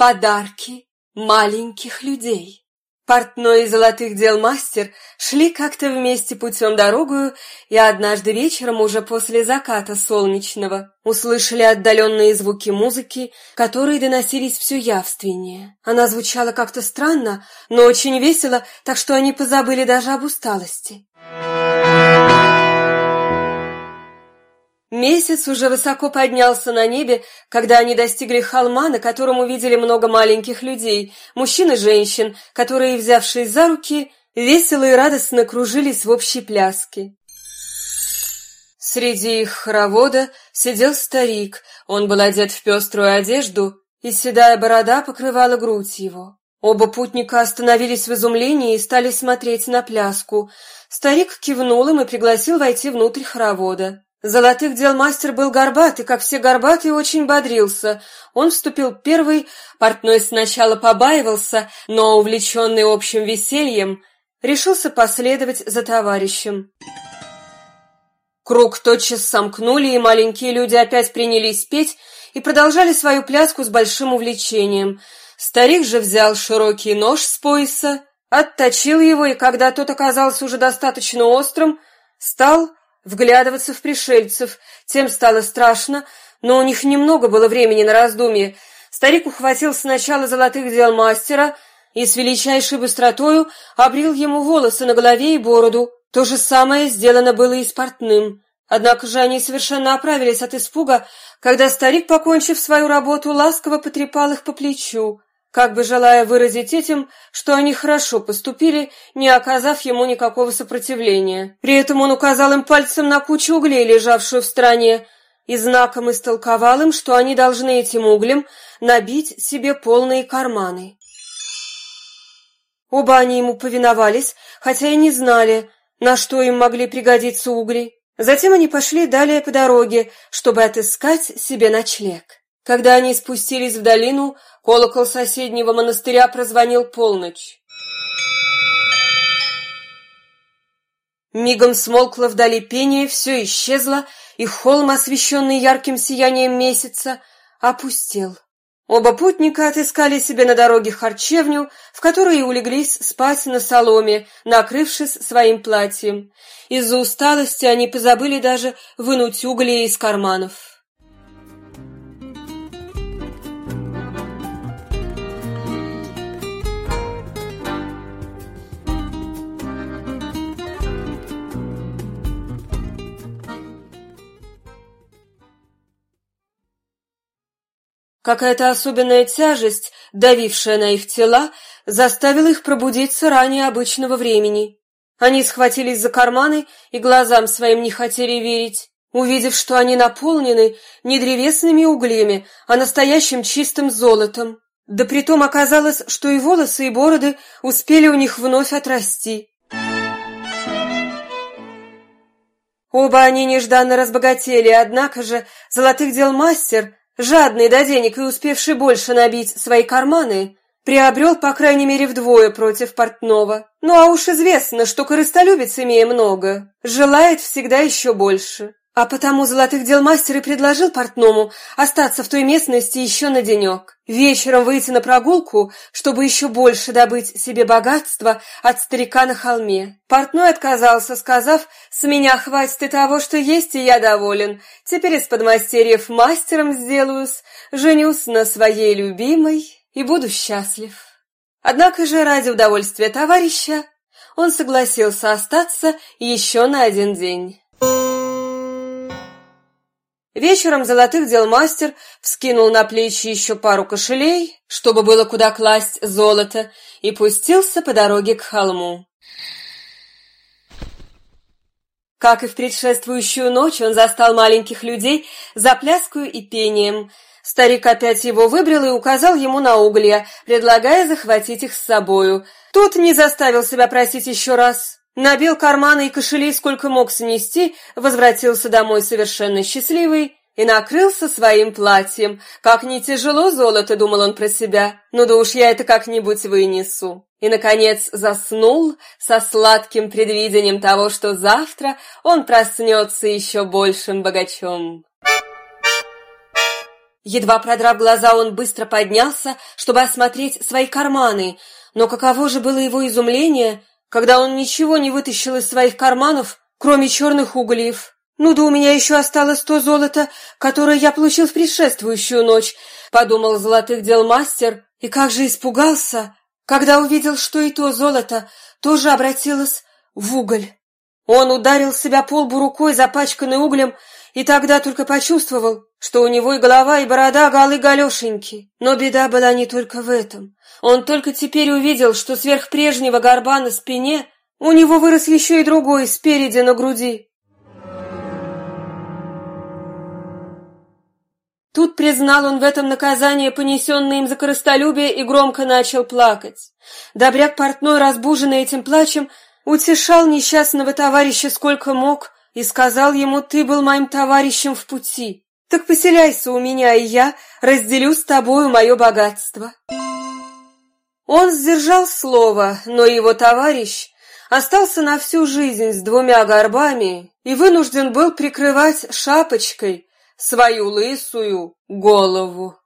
Подарки маленьких людей. Портной и золотых дел мастер шли как-то вместе путем дорогую, и однажды вечером, уже после заката солнечного, услышали отдаленные звуки музыки, которые доносились все явственнее. Она звучала как-то странно, но очень весело, так что они позабыли даже об усталости. Месяц уже высоко поднялся на небе, когда они достигли холма, на котором увидели много маленьких людей, мужчин и женщин, которые, взявшись за руки, весело и радостно кружились в общей пляске. Среди их хоровода сидел старик, он был одет в пеструю одежду, и седая борода покрывала грудь его. Оба путника остановились в изумлении и стали смотреть на пляску. Старик кивнул им и пригласил войти внутрь хоровода. Золотых дел мастер был горбатый, как все горбатые, очень бодрился. Он вступил первый, портной сначала побаивался, но, увлеченный общим весельем, решился последовать за товарищем. Круг тотчас сомкнули, и маленькие люди опять принялись петь и продолжали свою пляску с большим увлечением. Старик же взял широкий нож с пояса, отточил его, и когда тот оказался уже достаточно острым, стал вглядываться в пришельцев. Тем стало страшно, но у них немного было времени на раздумье. Старик ухватил сначала золотых дел мастера и с величайшей быстротою обрил ему волосы на голове и бороду. То же самое сделано было и с портным. Однако же они совершенно оправились от испуга, когда старик, покончив свою работу, ласково потрепал их по плечу как бы желая выразить этим, что они хорошо поступили, не оказав ему никакого сопротивления. При этом он указал им пальцем на кучу углей, лежавшую в стороне, и знаком истолковал им, что они должны этим углем набить себе полные карманы. Оба они ему повиновались, хотя и не знали, на что им могли пригодиться угли. Затем они пошли далее по дороге, чтобы отыскать себе ночлег. Когда они спустились в долину, колокол соседнего монастыря прозвонил полночь. Мигом смолкло вдали пение, все исчезло, и холм, освещенный ярким сиянием месяца, опустел. Оба путника отыскали себе на дороге харчевню, в которой улеглись спать на соломе, накрывшись своим платьем. Из-за усталости они позабыли даже вынуть угли из карманов. Какая-то особенная тяжесть, давившая на их тела, заставила их пробудиться ранее обычного времени. Они схватились за карманы и глазам своим не хотели верить, увидев, что они наполнены не древесными углями, а настоящим чистым золотом. Да притом оказалось, что и волосы, и бороды успели у них вновь отрасти. Оба они нежданно разбогатели, однако же золотых дел мастер жадный до денег и успевший больше набить свои карманы, приобрел, по крайней мере, вдвое против портного. Ну а уж известно, что корыстолюбец, имея много, желает всегда еще больше. А потому золотых дел мастер и предложил портному остаться в той местности еще на денек. Вечером выйти на прогулку, чтобы еще больше добыть себе богатство от старика на холме. Портной отказался, сказав, «С меня хватит и того, что есть, и я доволен. Теперь из подмастерьев мастером сделаюсь, женюсь на своей любимой и буду счастлив». Однако же ради удовольствия товарища он согласился остаться еще на один день. Вечером золотых дел мастер вскинул на плечи еще пару кошелей, чтобы было куда класть золото, и пустился по дороге к холму. Как и в предшествующую ночь, он застал маленьких людей за пляскую и пением. Старик опять его выбрал и указал ему на уголья, предлагая захватить их с собою. Тот не заставил себя просить еще раз. Набил карманы и кошелей сколько мог снести, возвратился домой совершенно счастливый и накрылся своим платьем. Как не тяжело золото, думал он про себя, ну да уж я это как-нибудь вынесу. И, наконец, заснул со сладким предвидением того, что завтра он проснется еще большим богачом. Едва продрав глаза, он быстро поднялся, чтобы осмотреть свои карманы, но каково же было его изумление, когда он ничего не вытащил из своих карманов, кроме черных углев. «Ну да у меня еще осталось то золото, которое я получил в предшествующую ночь», — подумал золотых дел мастер, и как же испугался, когда увидел, что и то золото тоже обратилось в уголь. Он ударил себя по лбу рукой, запачканной углем, и тогда только почувствовал, что у него и голова, и борода голы-галешеньки. Но беда была не только в этом. Он только теперь увидел, что сверх прежнего горба на спине у него вырос еще и другой спереди на груди. Тут признал он в этом наказание, понесенное им за корыстолюбие, и громко начал плакать. Добряк портной, разбуженный этим плачем, утешал несчастного товарища сколько мог и сказал ему, «Ты был моим товарищем в пути, так поселяйся у меня, и я разделю с тобою мое богатство». Он сдержал слово, но его товарищ остался на всю жизнь с двумя горбами и вынужден был прикрывать шапочкой свою лысую голову.